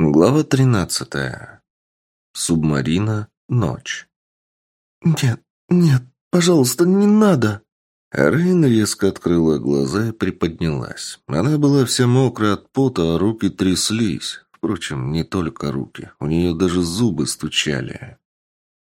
Глава тринадцатая. Субмарина. Ночь. «Нет, нет, пожалуйста, не надо!» Рейн резко открыла глаза и приподнялась. Она была вся мокрая от пота, а руки тряслись. Впрочем, не только руки. У нее даже зубы стучали.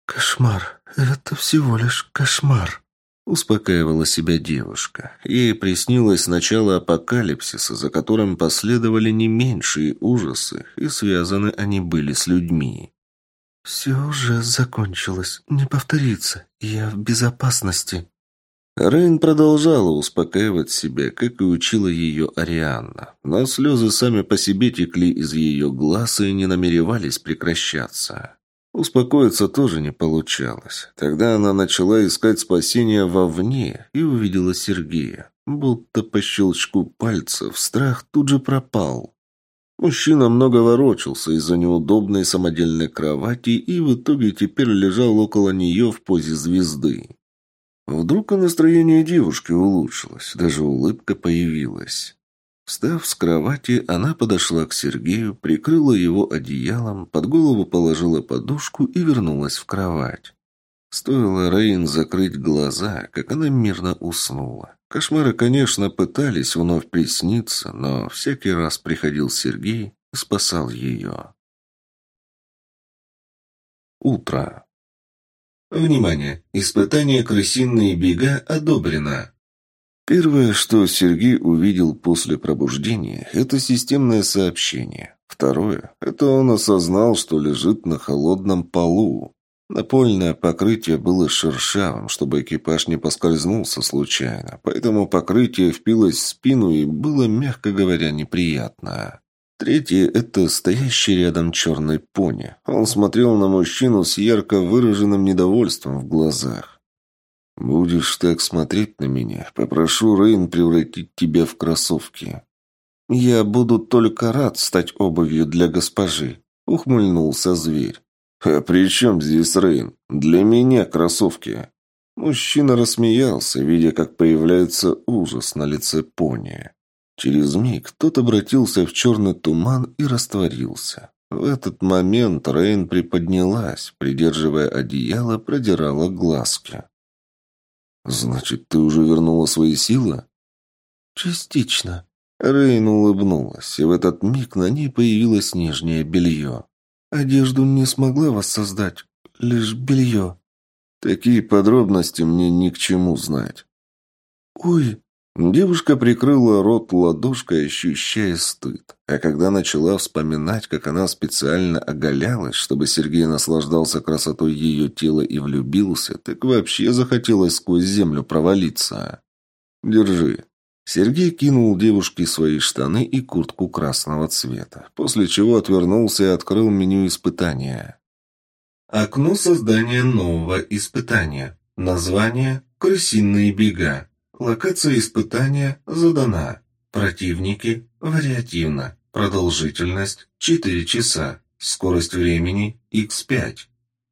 «Кошмар. Это всего лишь кошмар», Успокаивала себя девушка. Ей приснилось начало апокалипсиса, за которым последовали не меньшие ужасы, и связаны они были с людьми. «Все уже закончилось. Не повторится. Я в безопасности». Рейн продолжала успокаивать себя, как и учила ее Арианна. Но слезы сами по себе текли из ее глаз и не намеревались прекращаться. Успокоиться тоже не получалось. Тогда она начала искать спасения вовне и увидела Сергея. Будто по щелчку пальцев страх тут же пропал. Мужчина много ворочался из-за неудобной самодельной кровати и в итоге теперь лежал около нее в позе звезды. Вдруг и настроение девушки улучшилось, даже улыбка появилась. Встав с кровати, она подошла к Сергею, прикрыла его одеялом, под голову положила подушку и вернулась в кровать. Стоило Рейн закрыть глаза, как она мирно уснула. Кошмары, конечно, пытались вновь присниться, но всякий раз приходил Сергей и спасал ее. Утро. Внимание! Испытание «Крысиные бега» одобрено. Первое, что Сергей увидел после пробуждения, это системное сообщение. Второе, это он осознал, что лежит на холодном полу. Напольное покрытие было шершавым, чтобы экипаж не поскользнулся случайно, поэтому покрытие впилось в спину и было, мягко говоря, неприятно. Третье – это стоящий рядом черный пони. Он смотрел на мужчину с ярко выраженным недовольством в глазах. «Будешь так смотреть на меня, попрошу Рейн превратить тебя в кроссовки». «Я буду только рад стать обувью для госпожи», — ухмыльнулся зверь. «А при чем здесь Рейн? Для меня кроссовки». Мужчина рассмеялся, видя, как появляется ужас на лице пони. Через миг тот обратился в черный туман и растворился. В этот момент Рейн приподнялась, придерживая одеяло, продирала глазки. «Значит, ты уже вернула свои силы?» «Частично». Рейн улыбнулась, и в этот миг на ней появилось нижнее белье. «Одежду не смогла воссоздать, лишь белье». «Такие подробности мне ни к чему знать». «Ой!» Девушка прикрыла рот ладошкой, ощущая стыд. А когда начала вспоминать, как она специально оголялась, чтобы Сергей наслаждался красотой ее тела и влюбился, так вообще захотелось сквозь землю провалиться. «Держи». Сергей кинул девушке свои штаны и куртку красного цвета, после чего отвернулся и открыл меню испытания. Окно создания нового испытания. Название «Крысиные бега». Локация испытания задана. Противники вариативно. Продолжительность 4 часа. Скорость времени x5.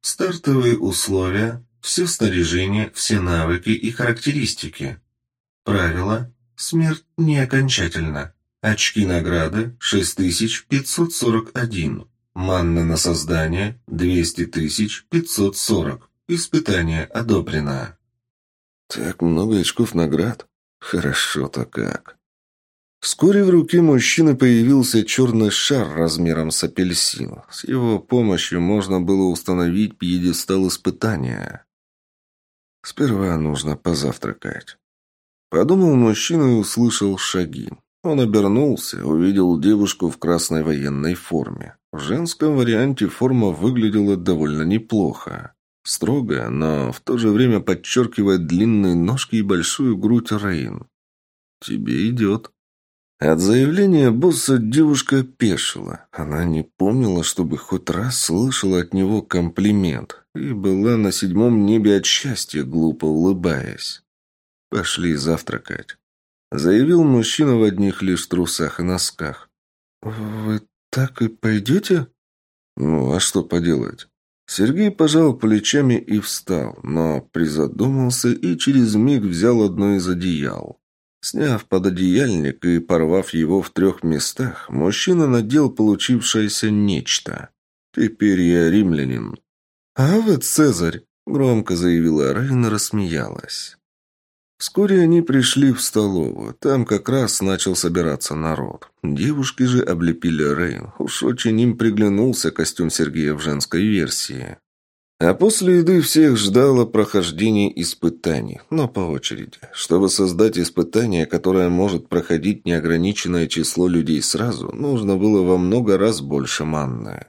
Стартовые условия. Все снаряжение, все навыки и характеристики. Правило. Смерть не окончательна. Очки награды 6541. Манна на создание 200 540. Испытание одобрено. Так много очков наград? Хорошо-то как. Вскоре в руке мужчины появился черный шар размером с апельсин. С его помощью можно было установить пьедестал испытания. Сперва нужно позавтракать. Подумал мужчина и услышал шаги. Он обернулся, увидел девушку в красной военной форме. В женском варианте форма выглядела довольно неплохо. Строгая, но в то же время подчеркивает длинные ножки и большую грудь Рейн. «Тебе идет». От заявления босса девушка пешила. Она не помнила, чтобы хоть раз слышала от него комплимент, и была на седьмом небе от счастья, глупо улыбаясь. «Пошли завтракать», — заявил мужчина в одних лишь трусах и носках. «Вы так и пойдете?» «Ну, а что поделать?» Сергей пожал плечами и встал, но призадумался и через миг взял одно из одеял. Сняв пододеяльник и порвав его в трех местах, мужчина надел получившееся нечто. «Теперь я римлянин». «А вы Цезарь!» – громко заявила Рейна, рассмеялась. Вскоре они пришли в столовую. Там как раз начал собираться народ. Девушки же облепили Рейн. Уж очень им приглянулся костюм Сергея в женской версии. А после еды всех ждало прохождение испытаний, но по очереди. Чтобы создать испытание, которое может проходить неограниченное число людей сразу, нужно было во много раз больше манны.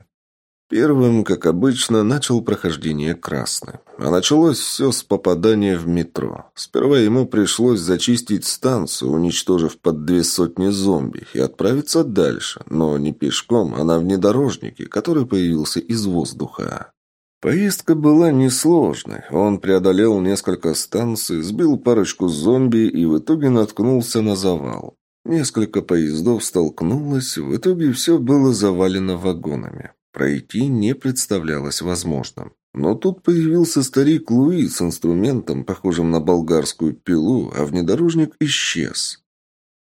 Первым, как обычно, начал прохождение Красный. А началось все с попадания в метро. Сперва ему пришлось зачистить станцию, уничтожив под две сотни зомби, и отправиться дальше, но не пешком, а на внедорожнике, который появился из воздуха. Поездка была несложной. Он преодолел несколько станций, сбил парочку зомби и в итоге наткнулся на завал. Несколько поездов столкнулось, в итоге все было завалено вагонами. Пройти не представлялось возможным. Но тут появился старик Луи с инструментом, похожим на болгарскую пилу, а внедорожник исчез.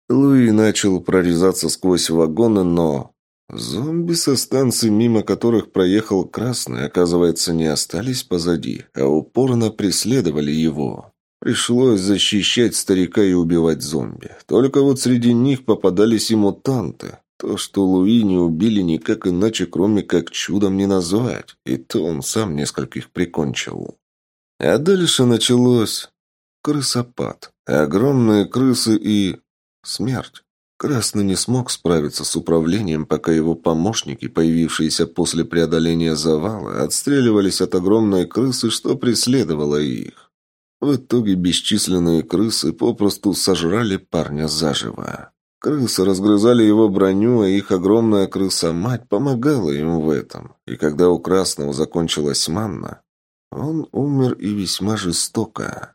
Луи начал прорезаться сквозь вагоны, но Зомби со станции, мимо которых проехал Красный, оказывается, не остались позади, а упорно преследовали его. Пришлось защищать старика и убивать зомби. Только вот среди них попадались и мутанты. То, что Луи не убили никак иначе, кроме как чудом не назвать. И то он сам нескольких прикончил. А дальше началось крысопад. Огромные крысы и... смерть. Красный не смог справиться с управлением, пока его помощники, появившиеся после преодоления завала, отстреливались от огромной крысы, что преследовало их. В итоге бесчисленные крысы попросту сожрали парня заживо. Крысы разгрызали его броню, а их огромная крыса-мать помогала им в этом. И когда у Красного закончилась манна, он умер и весьма жестоко.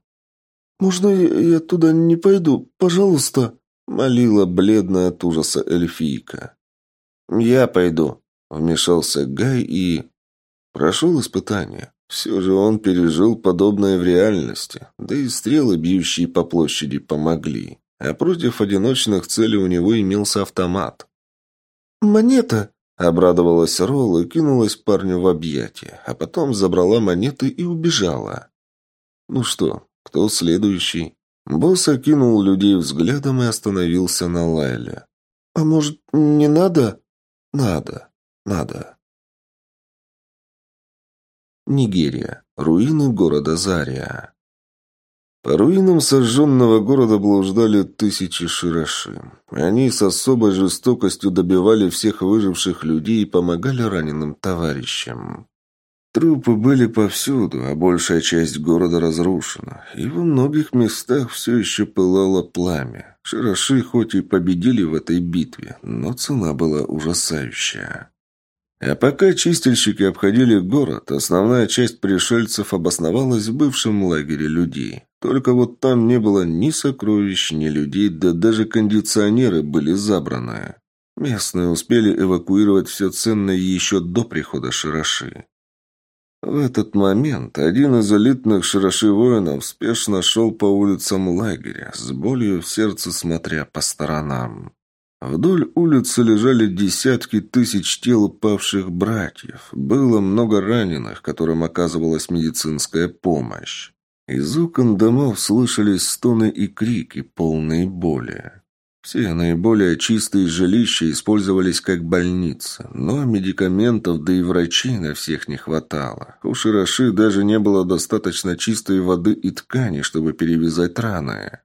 «Можно я туда не пойду? Пожалуйста?» Молила бледная от ужаса эльфийка. «Я пойду», — вмешался Гай и... Прошел испытание. Все же он пережил подобное в реальности, да и стрелы, бьющие по площади, помогли. А против одиночных целей у него имелся автомат. «Монета!» — обрадовалась Ролл и кинулась парню в объятия, а потом забрала монеты и убежала. «Ну что, кто следующий?» Босс окинул людей взглядом и остановился на Лайле. «А может, не надо?» «Надо. Надо». Нигерия. Руины города Зария. По руинам сожженного города блуждали тысячи широши. Они с особой жестокостью добивали всех выживших людей и помогали раненым товарищам. Трупы были повсюду, а большая часть города разрушена, и во многих местах все еще пылало пламя. Широши хоть и победили в этой битве, но цена была ужасающая. А пока чистильщики обходили город, основная часть пришельцев обосновалась в бывшем лагере людей. Только вот там не было ни сокровищ, ни людей, да даже кондиционеры были забраны. Местные успели эвакуировать все ценное еще до прихода Широши. В этот момент один из элитных широши воинов спешно шел по улицам лагеря, с болью в сердце смотря по сторонам. Вдоль улицы лежали десятки тысяч тел павших братьев. Было много раненых, которым оказывалась медицинская помощь. Из окон домов слышались стоны и крики, полные боли. Все наиболее чистые жилища использовались как больницы, но медикаментов, да и врачей на всех не хватало. У Широши даже не было достаточно чистой воды и ткани, чтобы перевязать раны.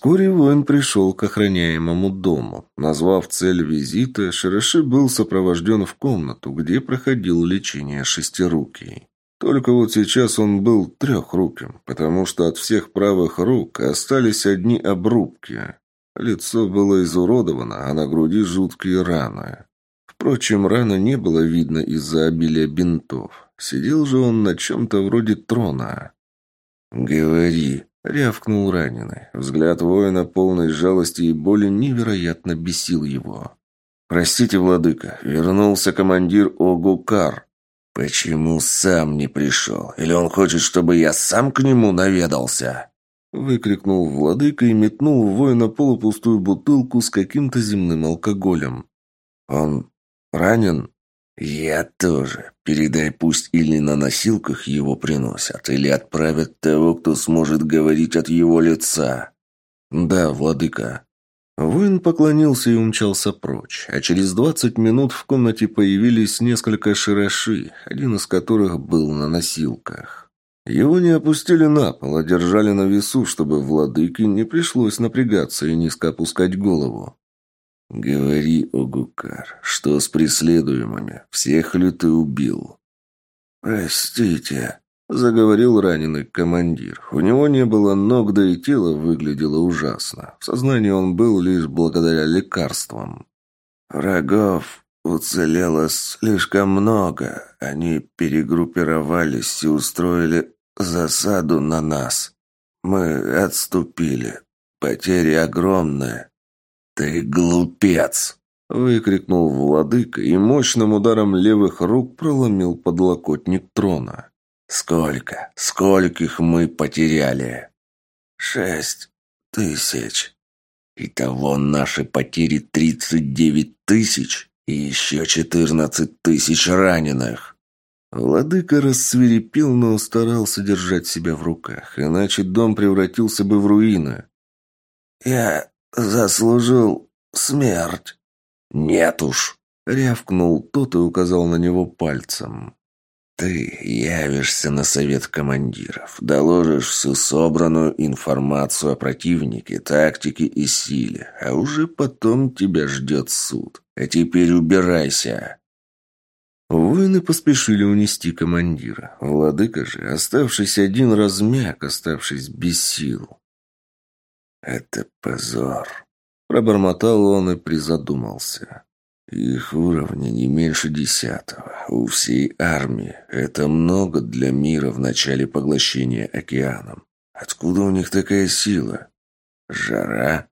Вскоре воин пришел к охраняемому дому. Назвав цель визита, Широши был сопровожден в комнату, где проходил лечение шестирукий. Только вот сейчас он был трехруким, потому что от всех правых рук остались одни обрубки. Лицо было изуродовано, а на груди жуткие раны. Впрочем, раны не было видно из-за обилия бинтов. Сидел же он на чем-то вроде трона. «Говори», — рявкнул раненый. Взгляд воина, полной жалости и боли, невероятно бесил его. «Простите, владыка, вернулся командир Огукар». «Почему сам не пришел? Или он хочет, чтобы я сам к нему наведался?» Выкрикнул владыка и метнул в воина полупустую бутылку с каким-то земным алкоголем. «Он ранен?» «Я тоже. Передай, пусть или на носилках его приносят, или отправят того, кто сможет говорить от его лица». «Да, владыка». Воин поклонился и умчался прочь, а через двадцать минут в комнате появились несколько широши, один из которых был на носилках. Его не опустили на пол, а держали на весу, чтобы владыке не пришлось напрягаться и низко опускать голову. «Говори, Огукар, что с преследуемыми? Всех ли ты убил?» «Простите», — заговорил раненый командир. У него не было ног, да и тело выглядело ужасно. В сознании он был лишь благодаря лекарствам. «Врагов уцелело слишком много. Они перегруппировались и устроили засаду на нас. Мы отступили. Потери огромные. «Ты глупец!» – выкрикнул владыка и мощным ударом левых рук проломил подлокотник трона. «Сколько? Скольких мы потеряли?» «Шесть тысяч». «Итого наши потери тридцать девять тысяч и еще четырнадцать тысяч раненых». Владыка рассверепел, но старался держать себя в руках, иначе дом превратился бы в руины. «Я заслужил смерть». «Нет уж», — рявкнул тот и указал на него пальцем. «Ты явишься на совет командиров, доложишь всю собранную информацию о противнике, тактике и силе, а уже потом тебя ждет суд. А теперь убирайся». Воины поспешили унести командира. Владыка же, оставшись один, размяк, оставшись без сил. «Это позор», — пробормотал он и призадумался. «Их уровни не меньше десятого. У всей армии. Это много для мира в начале поглощения океаном. Откуда у них такая сила? Жара?»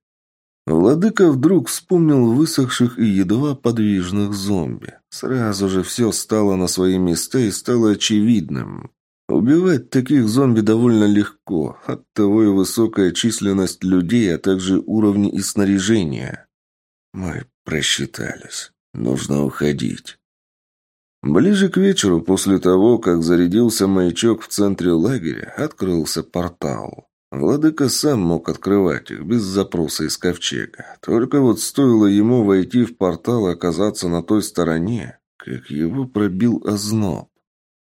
Владыка вдруг вспомнил высохших и едва подвижных зомби. Сразу же все стало на свои места и стало очевидным. Убивать таких зомби довольно легко, оттого и высокая численность людей, а также уровни и снаряжения. Мы просчитались. Нужно уходить. Ближе к вечеру, после того, как зарядился маячок в центре лагеря, открылся портал. Владыка сам мог открывать их без запроса из ковчега. Только вот стоило ему войти в портал и оказаться на той стороне, как его пробил озноб.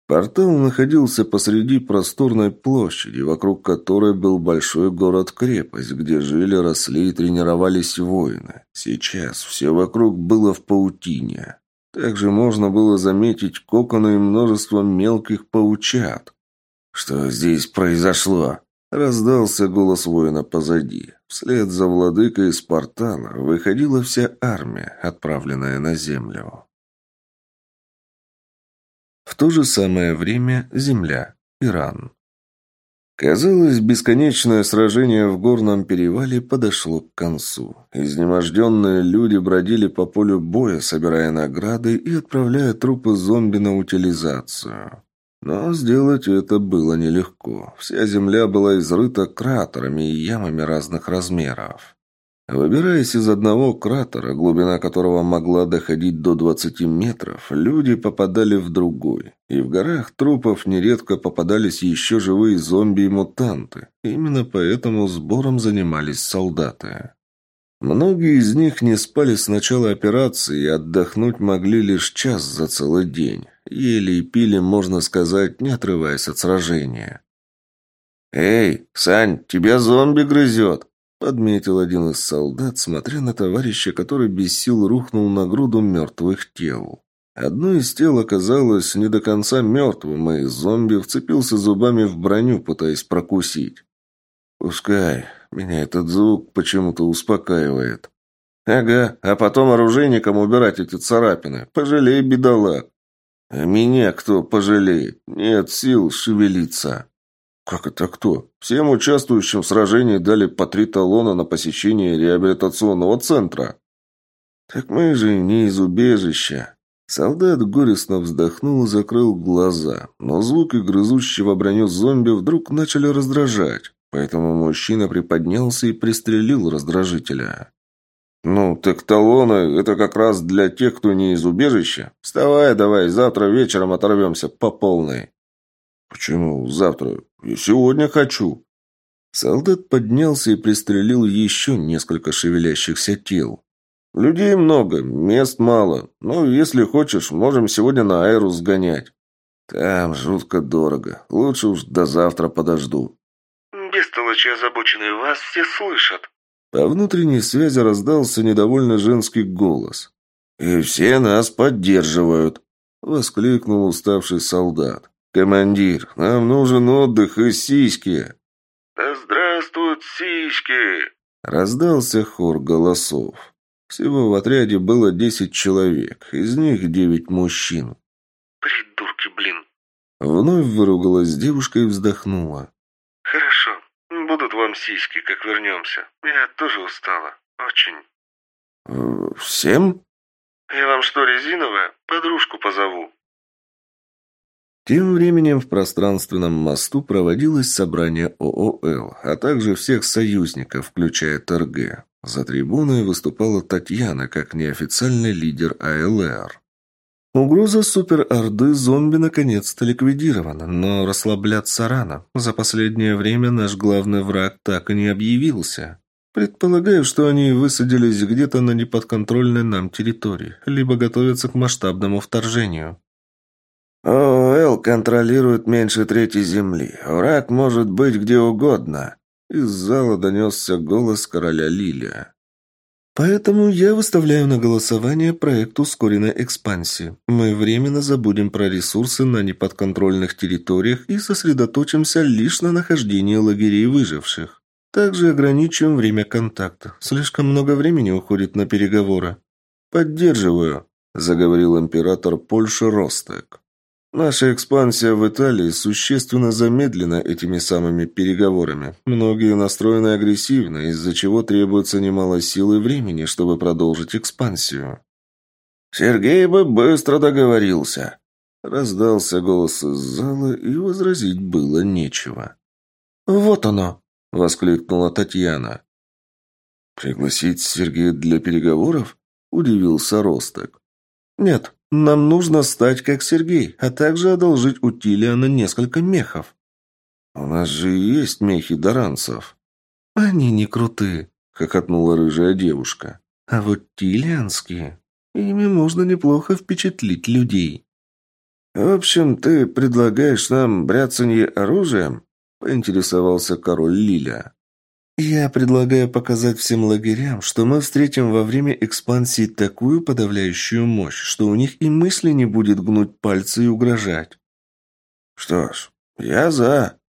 Портал находился посреди просторной площади, вокруг которой был большой город-крепость, где жили, росли и тренировались воины. Сейчас все вокруг было в паутине. Также можно было заметить коконы и множество мелких паучат. «Что здесь произошло?» Раздался голос воина позади. Вслед за владыкой из портала выходила вся армия, отправленная на землю. То же самое время Земля, Иран. Казалось, бесконечное сражение в горном перевале подошло к концу. Изнеможденные люди бродили по полю боя, собирая награды и отправляя трупы зомби на утилизацию. Но сделать это было нелегко. Вся земля была изрыта кратерами и ямами разных размеров. Выбираясь из одного кратера, глубина которого могла доходить до 20 метров, люди попадали в другой. И в горах трупов нередко попадались еще живые зомби и мутанты. Именно поэтому сбором занимались солдаты. Многие из них не спали с начала операции и отдохнуть могли лишь час за целый день. Ели и пили, можно сказать, не отрываясь от сражения. «Эй, Сань, тебя зомби грызет!» Подметил один из солдат, смотря на товарища, который без сил рухнул на груду мертвых тел. Одно из тел оказалось не до конца мертвым, и зомби вцепился зубами в броню, пытаясь прокусить. «Пускай. Меня этот звук почему-то успокаивает». «Ага, а потом оружейникам убирать эти царапины. Пожалей, бедолаг». «А меня кто пожалеет? Нет сил шевелиться». «Как это кто? Всем участвующим в сражении дали по три талона на посещение реабилитационного центра». «Так мы же не из убежища». Солдат горестно вздохнул и закрыл глаза, но звуки грызущего броню зомби вдруг начали раздражать. поэтому мужчина приподнялся и пристрелил раздражителя. «Ну, так талоны – это как раз для тех, кто не из убежища. Вставай давай, завтра вечером оторвемся по полной». «Почему завтра? Я сегодня хочу». Солдат поднялся и пристрелил еще несколько шевелящихся тел. «Людей много, мест мало. Ну, если хочешь, можем сегодня на Айру сгонять. Там жутко дорого. Лучше уж до завтра подожду». «Бестолочи озабоченные, вас все слышат». По внутренней связи раздался недовольно женский голос. «И все нас поддерживают», — воскликнул уставший солдат. «Командир, нам нужен отдых и сиськи». «Да здравствуют сиськи!» — раздался хор голосов. Всего в отряде было десять человек, из них девять мужчин. «Придурки, блин!» Вновь выругалась девушка и вздохнула. «Хорошо, будут вам сиськи, как вернемся. Я тоже устала. Очень». «Э, «Всем?» «Я вам что, резиновая? Подружку позову». Тем временем в пространственном мосту проводилось собрание ООЛ, а также всех союзников, включая ТРГ. За трибуной выступала Татьяна как неофициальный лидер АЛР. Угроза супер-орды зомби наконец-то ликвидирована, но расслабляться рано. За последнее время наш главный враг так и не объявился. Предполагаю, что они высадились где-то на неподконтрольной нам территории, либо готовятся к масштабному вторжению. ООЛ контролирует меньше трети земли. Враг может быть где угодно. Из зала донесся голос короля Лилия. Поэтому я выставляю на голосование проект ускоренной экспансии. Мы временно забудем про ресурсы на неподконтрольных территориях и сосредоточимся лишь на нахождении лагерей выживших. Также ограничим время контакта. Слишком много времени уходит на переговоры. Поддерживаю, заговорил император Польши Ростек. Наша экспансия в Италии существенно замедлена этими самыми переговорами. Многие настроены агрессивно, из-за чего требуется немало сил и времени, чтобы продолжить экспансию. «Сергей бы быстро договорился!» Раздался голос из зала, и возразить было нечего. «Вот оно!» — воскликнула Татьяна. «Пригласить Сергея для переговоров?» — удивился Росток. «Нет, нам нужно стать как Сергей, а также одолжить у Тилиана несколько мехов. У нас же есть мехи даранцев. Они не крутые, хохотнула рыжая девушка. А вот тилианские, ими можно неплохо впечатлить людей. В общем, ты предлагаешь нам бряцанье оружием? поинтересовался король Лиля. Я предлагаю показать всем лагерям, что мы встретим во время экспансии такую подавляющую мощь, что у них и мысли не будет гнуть пальцы и угрожать. Что ж, я за.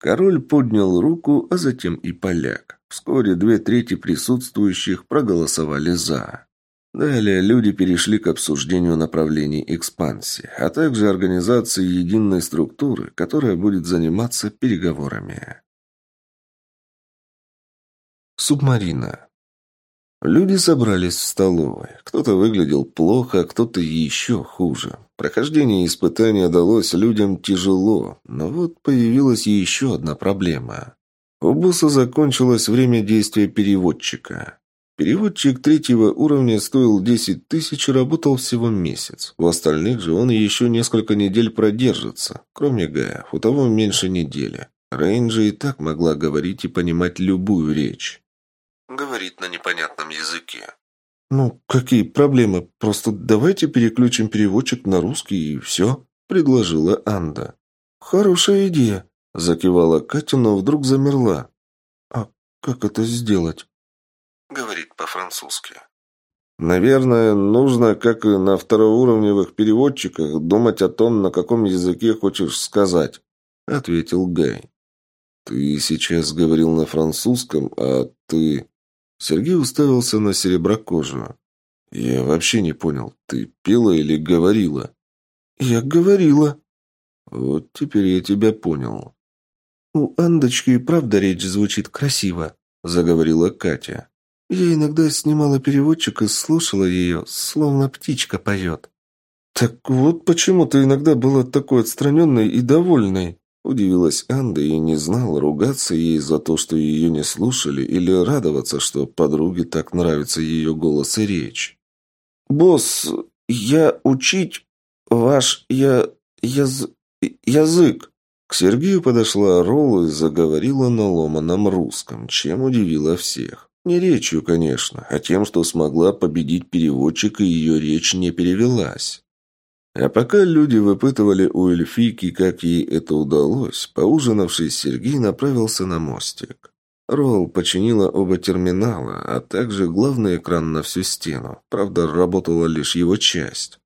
Король поднял руку, а затем и поляк. Вскоре две трети присутствующих проголосовали «за». Далее люди перешли к обсуждению направлений экспансии, а также организации единой структуры, которая будет заниматься переговорами. Субмарина. Люди собрались в столовой. Кто-то выглядел плохо, а кто-то еще хуже. Прохождение испытания далось людям тяжело, но вот появилась еще одна проблема. У босса закончилось время действия переводчика. Переводчик третьего уровня стоил 10 тысяч и работал всего месяц. У остальных же он еще несколько недель продержится. Кроме Гая, у того меньше недели. Рейнджи и так могла говорить и понимать любую речь. Говорит на непонятном языке. «Ну, какие проблемы? Просто давайте переключим переводчик на русский и все», — предложила Анда. «Хорошая идея», — закивала Катя, но вдруг замерла. «А как это сделать?» Говорит по-французски. «Наверное, нужно, как и на второуровневых переводчиках, думать о том, на каком языке хочешь сказать», — ответил Гай. «Ты сейчас говорил на французском, а ты...» Сергей уставился на сереброкожую. «Я вообще не понял, ты пела или говорила?» «Я говорила». «Вот теперь я тебя понял». «У Андочки и правда речь звучит красиво», — заговорила Катя. «Я иногда снимала переводчик и слушала ее, словно птичка поет». «Так вот почему ты иногда была такой отстраненной и довольной», Удивилась Анда и не знала, ругаться ей за то, что ее не слушали, или радоваться, что подруге так нравится ее голос и речь. «Босс, я учить ваш я... яз... язык». К Сергею подошла Ролл и заговорила на ломаном русском, чем удивила всех. Не речью, конечно, а тем, что смогла победить переводчик, и ее речь не перевелась. А пока люди выпытывали у эльфийки, как ей это удалось, поужинавший Сергей направился на мостик. Ролл починила оба терминала, а также главный экран на всю стену. Правда, работала лишь его часть.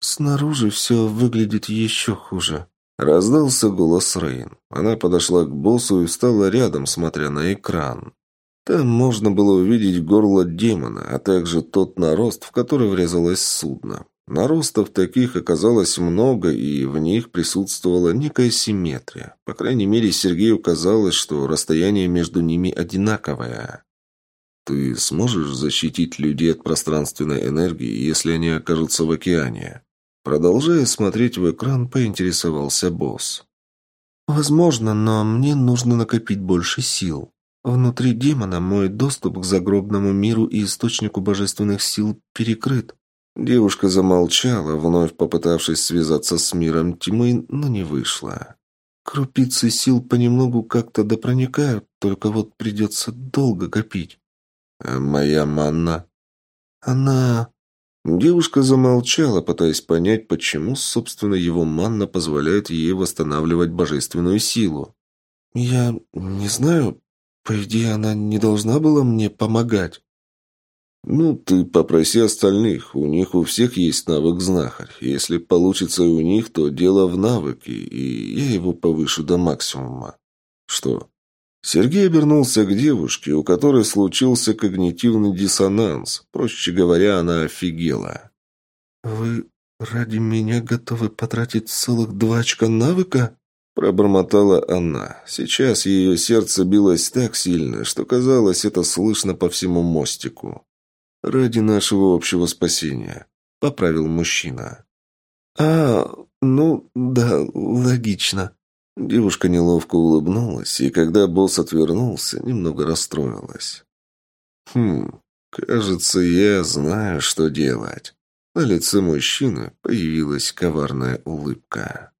«Снаружи все выглядит еще хуже», — раздался голос Рейн. Она подошла к боссу и встала рядом, смотря на экран. Там можно было увидеть горло демона, а также тот нарост, в который врезалось судно. Наростов таких оказалось много, и в них присутствовала некая симметрия. По крайней мере, Сергею казалось, что расстояние между ними одинаковое. «Ты сможешь защитить людей от пространственной энергии, если они окажутся в океане?» Продолжая смотреть в экран, поинтересовался босс. «Возможно, но мне нужно накопить больше сил. Внутри демона мой доступ к загробному миру и источнику божественных сил перекрыт. Девушка замолчала, вновь попытавшись связаться с миром тьмы, но не вышло. Крупицы сил понемногу как-то допроникают, только вот придется долго копить. А моя манна? Она... Девушка замолчала, пытаясь понять, почему, собственно, его манна позволяет ей восстанавливать божественную силу. «Я не знаю. По идее, она не должна была мне помогать». «Ну, ты попроси остальных. У них у всех есть навык знахарь. Если получится и у них, то дело в навыке, и я его повышу до максимума». «Что?» Сергей обернулся к девушке, у которой случился когнитивный диссонанс. Проще говоря, она офигела. «Вы ради меня готовы потратить целых два очка навыка?» Пробормотала она. Сейчас ее сердце билось так сильно, что казалось, это слышно по всему мостику. «Ради нашего общего спасения», — поправил мужчина. «А, ну, да, логично». Девушка неловко улыбнулась, и когда босс отвернулся, немного расстроилась. «Хм, кажется, я знаю, что делать». На лице мужчины появилась коварная улыбка.